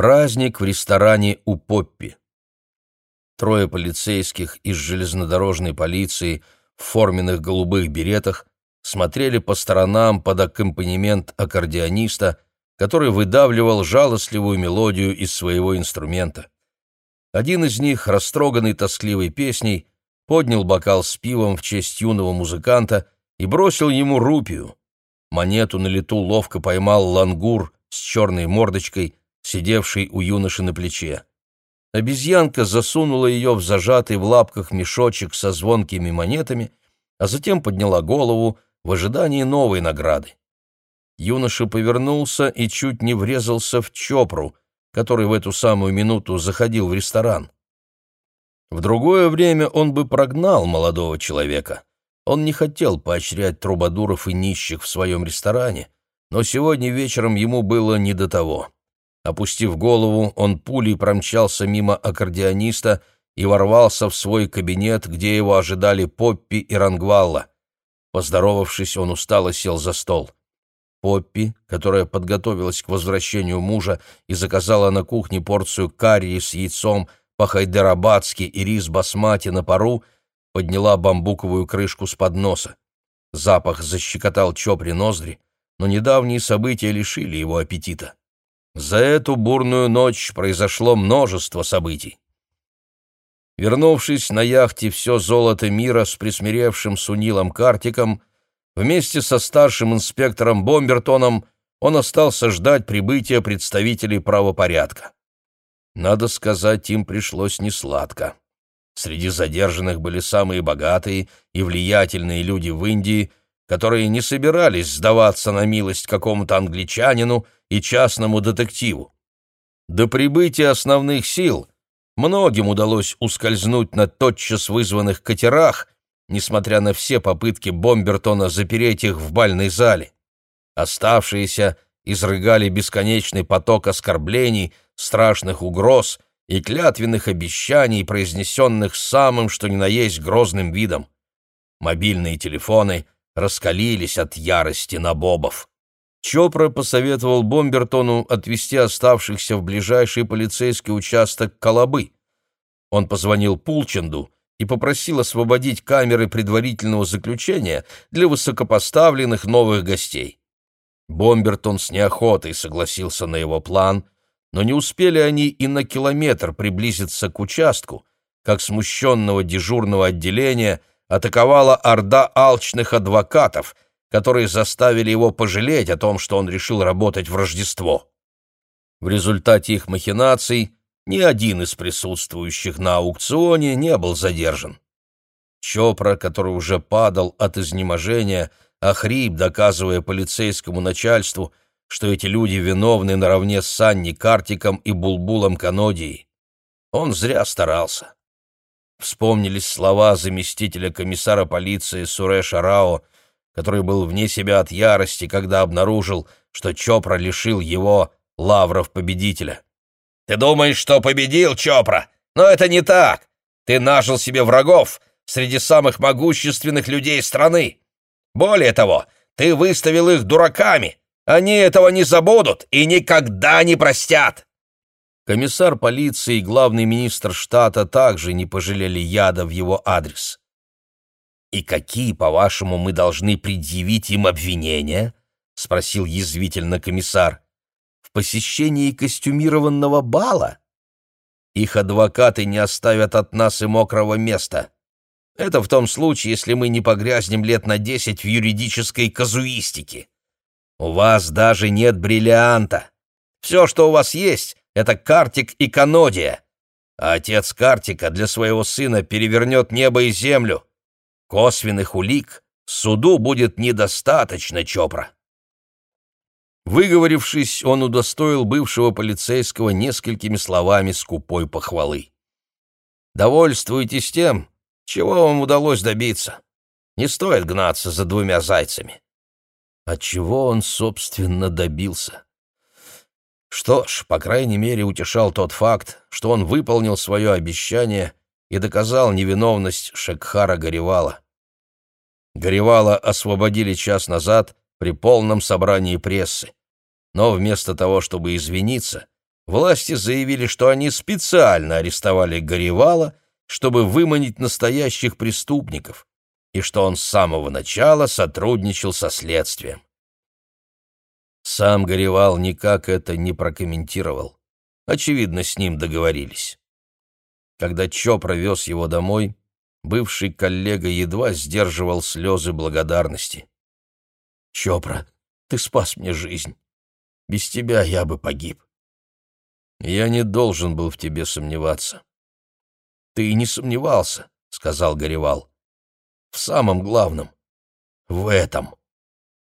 Праздник в ресторане у Поппи. Трое полицейских из железнодорожной полиции в форменных голубых беретах смотрели по сторонам под аккомпанемент аккордеониста, который выдавливал жалостливую мелодию из своего инструмента. Один из них, растроганный тоскливой песней, поднял бокал с пивом в честь юного музыканта и бросил ему рупию. Монету на лету ловко поймал лангур с черной мордочкой, сидевший у юноши на плече. Обезьянка засунула ее в зажатый в лапках мешочек со звонкими монетами, а затем подняла голову в ожидании новой награды. Юноша повернулся и чуть не врезался в Чопру, который в эту самую минуту заходил в ресторан. В другое время он бы прогнал молодого человека. Он не хотел поощрять трубадуров и нищих в своем ресторане, но сегодня вечером ему было не до того. Опустив голову, он пулей промчался мимо аккордеониста и ворвался в свой кабинет, где его ожидали Поппи и Рангвалла. Поздоровавшись, он устало сел за стол. Поппи, которая подготовилась к возвращению мужа и заказала на кухне порцию карри с яйцом по-хайдерабадски и рис басмати на пару, подняла бамбуковую крышку с подноса. Запах защекотал Чопри ноздри, но недавние события лишили его аппетита. За эту бурную ночь произошло множество событий. Вернувшись на яхте «Все золото мира» с присмиревшим Сунилом Картиком, вместе со старшим инспектором Бомбертоном он остался ждать прибытия представителей правопорядка. Надо сказать, им пришлось несладко. Среди задержанных были самые богатые и влиятельные люди в Индии, которые не собирались сдаваться на милость какому-то англичанину и частному детективу. До прибытия основных сил многим удалось ускользнуть на тотчас вызванных катерах, несмотря на все попытки Бомбертона запереть их в бальной зале. Оставшиеся изрыгали бесконечный поток оскорблений, страшных угроз и клятвенных обещаний, произнесенных самым что ни на есть грозным видом. Мобильные телефоны — раскалились от ярости на бобов. Чопра посоветовал Бомбертону отвезти оставшихся в ближайший полицейский участок Колобы. Он позвонил Пулченду и попросил освободить камеры предварительного заключения для высокопоставленных новых гостей. Бомбертон с неохотой согласился на его план, но не успели они и на километр приблизиться к участку, как смущенного дежурного отделения атаковала орда алчных адвокатов, которые заставили его пожалеть о том, что он решил работать в Рождество. В результате их махинаций ни один из присутствующих на аукционе не был задержан. Чопра, который уже падал от изнеможения, охрип, доказывая полицейскому начальству, что эти люди виновны наравне с Санни Картиком и Булбулом Канодией. Он зря старался. Вспомнились слова заместителя комиссара полиции Суреша Рао, который был вне себя от ярости, когда обнаружил, что Чопра лишил его лавров победителя. «Ты думаешь, что победил Чопра? Но это не так! Ты нажил себе врагов среди самых могущественных людей страны! Более того, ты выставил их дураками! Они этого не забудут и никогда не простят!» Комиссар полиции и главный министр штата также не пожалели яда в его адрес. «И какие, по-вашему, мы должны предъявить им обвинения?» — спросил язвительно комиссар. «В посещении костюмированного бала? Их адвокаты не оставят от нас и мокрого места. Это в том случае, если мы не погрязнем лет на десять в юридической казуистике. У вас даже нет бриллианта. Все, что у вас есть, это Картик и Канодия. А отец Картика для своего сына перевернет небо и землю. Косвенных улик суду будет недостаточно, Чопра. Выговорившись, он удостоил бывшего полицейского несколькими словами скупой похвалы. «Довольствуйтесь тем, чего вам удалось добиться. Не стоит гнаться за двумя зайцами». А чего он, собственно, добился? Что ж, по крайней мере, утешал тот факт, что он выполнил свое обещание и доказал невиновность Шекхара Горевала. Горевала освободили час назад при полном собрании прессы. Но вместо того, чтобы извиниться, власти заявили, что они специально арестовали Горевала, чтобы выманить настоящих преступников, и что он с самого начала сотрудничал со следствием. Сам Горевал никак это не прокомментировал. Очевидно, с ним договорились. Когда Чо провез его домой, бывший коллега едва сдерживал слезы благодарности. «Чопра, ты спас мне жизнь. Без тебя я бы погиб». «Я не должен был в тебе сомневаться». «Ты и не сомневался», — сказал Горевал. «В самом главном. В этом».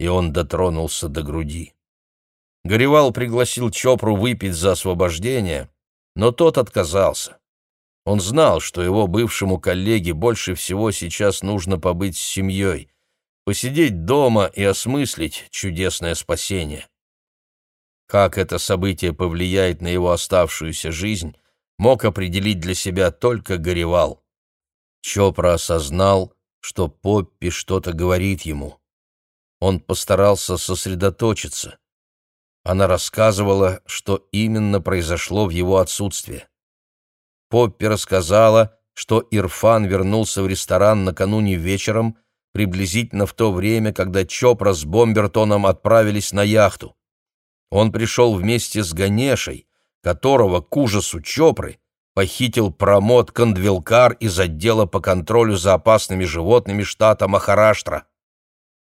И он дотронулся до груди. Горевал пригласил Чопру выпить за освобождение, но тот отказался. Он знал, что его бывшему коллеге больше всего сейчас нужно побыть с семьей, посидеть дома и осмыслить чудесное спасение. Как это событие повлияет на его оставшуюся жизнь, мог определить для себя только Горевал. Чопра осознал, что Поппи что-то говорит ему. Он постарался сосредоточиться. Она рассказывала, что именно произошло в его отсутствие. Поппи рассказала, что Ирфан вернулся в ресторан накануне вечером, приблизительно в то время, когда Чопра с Бомбертоном отправились на яхту. Он пришел вместе с Ганешей, которого, к ужасу Чопры, похитил промот Кандвилкар из отдела по контролю за опасными животными штата Махараштра.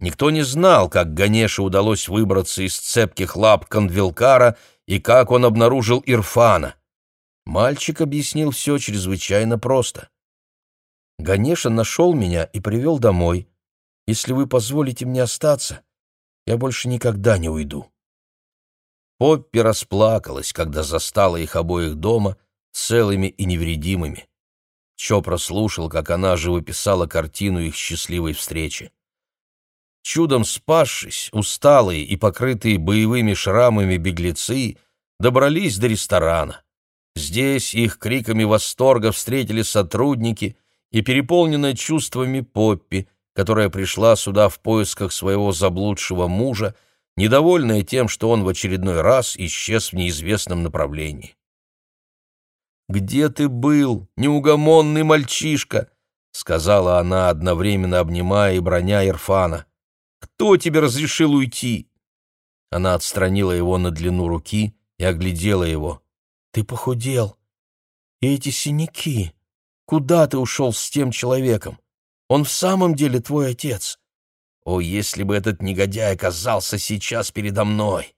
Никто не знал, как Ганеше удалось выбраться из цепких лап Кандвилкара и как он обнаружил Ирфана. Мальчик объяснил все чрезвычайно просто. Ганеша нашел меня и привел домой. Если вы позволите мне остаться, я больше никогда не уйду. Поппи расплакалась, когда застала их обоих дома целыми и невредимыми. Чопра слушал, как она живописала картину их счастливой встречи. Чудом спасшись, усталые и покрытые боевыми шрамами беглецы добрались до ресторана. Здесь их криками восторга встретили сотрудники и переполненная чувствами Поппи, которая пришла сюда в поисках своего заблудшего мужа, недовольная тем, что он в очередной раз исчез в неизвестном направлении. «Где ты был, неугомонный мальчишка?» — сказала она, одновременно обнимая и броня Ирфана. «Кто тебе разрешил уйти?» Она отстранила его на длину руки и оглядела его. Ты похудел. И эти синяки. Куда ты ушел с тем человеком? Он в самом деле твой отец. О, если бы этот негодяй оказался сейчас передо мной!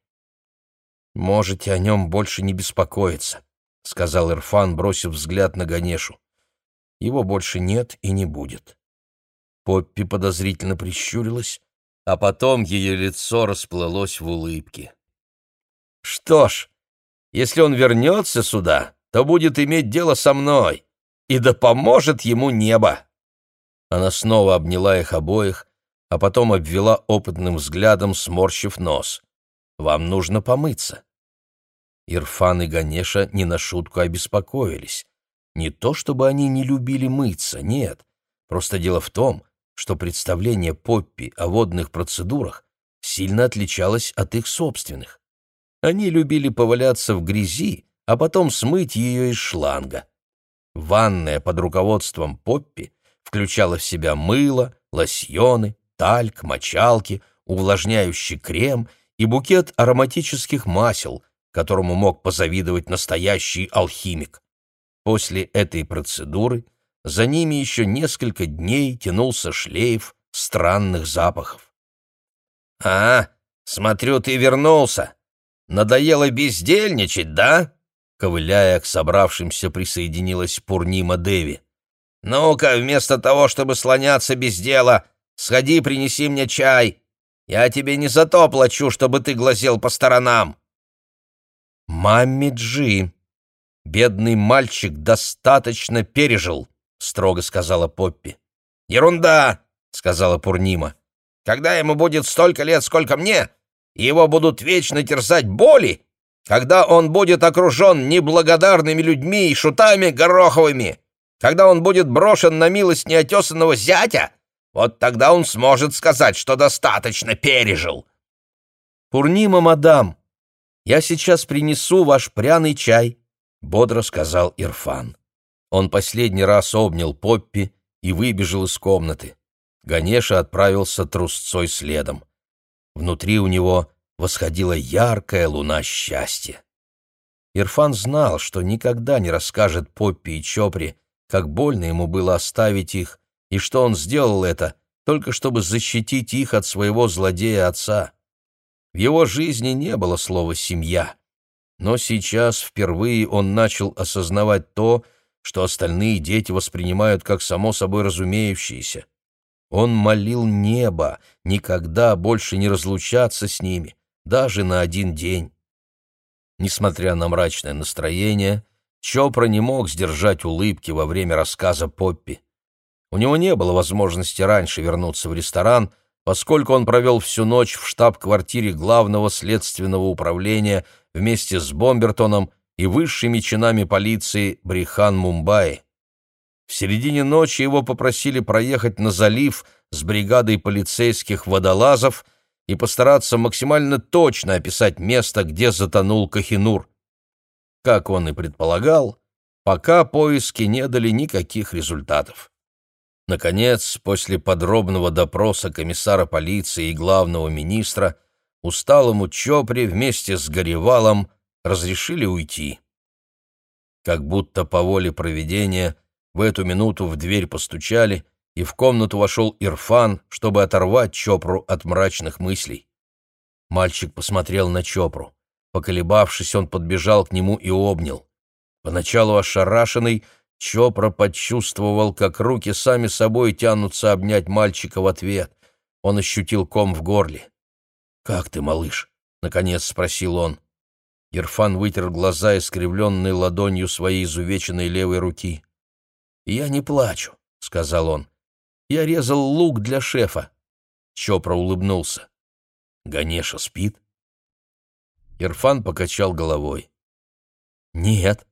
Можете о нем больше не беспокоиться, — сказал Ирфан, бросив взгляд на Ганешу. Его больше нет и не будет. Поппи подозрительно прищурилась, а потом ее лицо расплылось в улыбке. «Что ж, если он вернется сюда, то будет иметь дело со мной, и да поможет ему небо!» Она снова обняла их обоих, а потом обвела опытным взглядом, сморщив нос. «Вам нужно помыться». Ирфан и Ганеша не на шутку обеспокоились. Не то чтобы они не любили мыться, нет. Просто дело в том, что представление Поппи о водных процедурах сильно отличалось от их собственных. Они любили поваляться в грязи, а потом смыть ее из шланга. Ванная под руководством Поппи включала в себя мыло, лосьоны, тальк, мочалки, увлажняющий крем и букет ароматических масел, которому мог позавидовать настоящий алхимик. После этой процедуры за ними еще несколько дней тянулся шлейф странных запахов. «А, смотрю, ты вернулся!» Надоело бездельничать, да?» Ковыляя к собравшимся, присоединилась Пурнима Деви. «Ну-ка, вместо того, чтобы слоняться без дела, сходи, принеси мне чай. Я тебе не за то плачу, чтобы ты глазел по сторонам». «Мамми Джи, бедный мальчик достаточно пережил», — строго сказала Поппи. «Ерунда», — сказала Пурнима. «Когда ему будет столько лет, сколько мне, его будут вечно терзать боли, когда он будет окружен неблагодарными людьми и шутами гороховыми, когда он будет брошен на милость неотесанного зятя, вот тогда он сможет сказать, что достаточно пережил. Пурнима, мадам, «Я сейчас принесу ваш пряный чай», — бодро сказал Ирфан. Он последний раз обнял Поппи и выбежал из комнаты. Ганеша отправился трусцой следом. Внутри у него восходила яркая луна счастья. Ирфан знал, что никогда не расскажет Поппи и Чопри, как больно ему было оставить их, и что он сделал это только чтобы защитить их от своего злодея отца. В его жизни не было слова «семья», но сейчас впервые он начал осознавать то, что остальные дети воспринимают как само собой разумеющееся. Он молил небо никогда больше не разлучаться с ними, даже на один день. Несмотря на мрачное настроение, Чопра не мог сдержать улыбки во время рассказа Поппи. У него не было возможности раньше вернуться в ресторан, поскольку он провел всю ночь в штаб-квартире главного следственного управления вместе с Бомбертоном и высшими чинами полиции Брихан Мумбаи. В середине ночи его попросили проехать на залив с бригадой полицейских водолазов и постараться максимально точно описать место, где затонул Кахинур. Как он и предполагал, пока поиски не дали никаких результатов. Наконец, после подробного допроса комиссара полиции и главного министра, усталому Чопре вместе с Горевалом разрешили уйти. Как будто по воле проведения в эту минуту в дверь постучали, и в комнату вошел Ирфан, чтобы оторвать Чопру от мрачных мыслей. Мальчик посмотрел на Чопру. Поколебавшись, он подбежал к нему и обнял. Поначалу ошарашенный, Чопра почувствовал, как руки сами собой тянутся обнять мальчика в ответ. Он ощутил ком в горле. «Как ты, малыш?» — наконец спросил он. Ирфан вытер глаза, искривленные ладонью своей изувеченной левой руки. «Я не плачу», — сказал он. «Я резал лук для шефа». Чопра улыбнулся. «Ганеша спит?» Ирфан покачал головой. «Нет,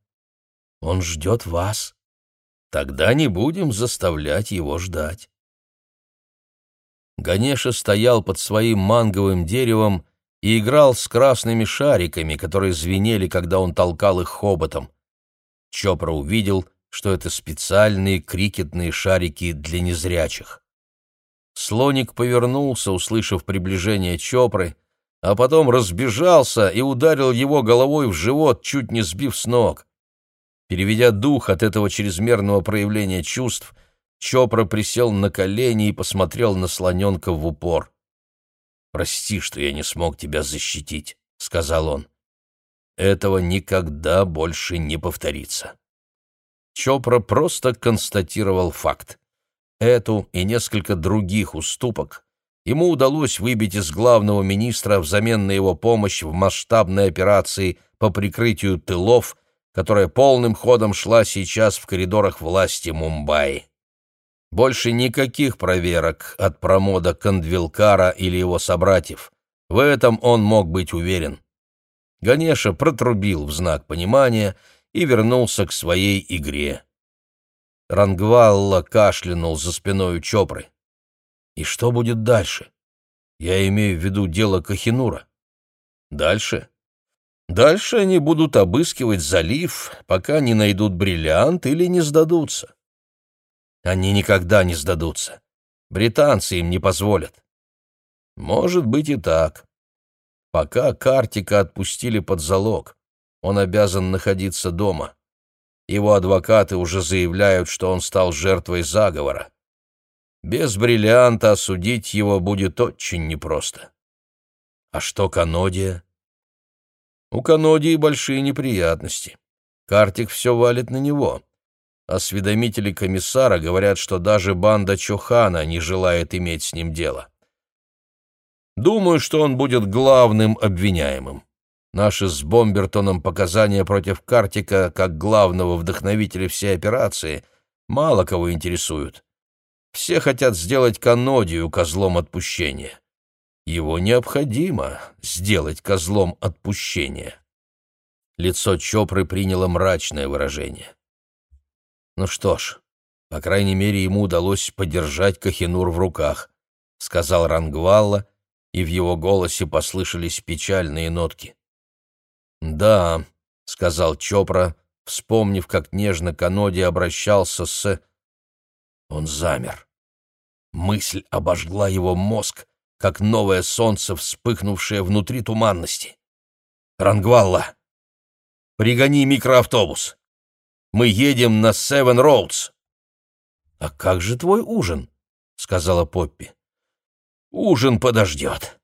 он ждет вас. Тогда не будем заставлять его ждать». Ганеша стоял под своим манговым деревом и играл с красными шариками, которые звенели, когда он толкал их хоботом. Чопра увидел, что это специальные крикетные шарики для незрячих. Слоник повернулся, услышав приближение Чопры, а потом разбежался и ударил его головой в живот, чуть не сбив с ног. Переведя дух от этого чрезмерного проявления чувств, Чопра присел на колени и посмотрел на слоненка в упор. «Прости, что я не смог тебя защитить», — сказал он. «Этого никогда больше не повторится». Чопра просто констатировал факт. Эту и несколько других уступок ему удалось выбить из главного министра взамен на его помощь в масштабной операции по прикрытию тылов, которая полным ходом шла сейчас в коридорах власти Мумбаи. Больше никаких проверок от промода Кандвилкара или его собратьев. В этом он мог быть уверен. Ганеша протрубил в знак понимания и вернулся к своей игре. Рангвалла кашлянул за спиной Чопры. «И что будет дальше? Я имею в виду дело Кахинура. Дальше? Дальше они будут обыскивать залив, пока не найдут бриллиант или не сдадутся. Они никогда не сдадутся. Британцы им не позволят. Может быть и так. Пока Картика отпустили под залог, он обязан находиться дома. Его адвокаты уже заявляют, что он стал жертвой заговора. Без бриллианта осудить его будет очень непросто. А что Канодия? У Канодии большие неприятности. Картик все валит на него. Осведомители комиссара говорят, что даже банда Чохана не желает иметь с ним дело. Думаю, что он будет главным обвиняемым. Наши с Бомбертоном показания против Картика, как главного вдохновителя всей операции, мало кого интересуют. Все хотят сделать Канодию козлом отпущения. Его необходимо сделать козлом отпущения. Лицо Чопры приняло мрачное выражение. Ну что ж, по крайней мере, ему удалось подержать Кахинур в руках, сказал Рангвалла, и в его голосе послышались печальные нотки. «Да», — сказал Чопра, вспомнив, как нежно Каноди обращался с... Он замер. Мысль обожгла его мозг, как новое солнце, вспыхнувшее внутри туманности. «Рангвалла, пригони микроавтобус. Мы едем на Севен Роудс». «А как же твой ужин?» — сказала Поппи. «Ужин подождет.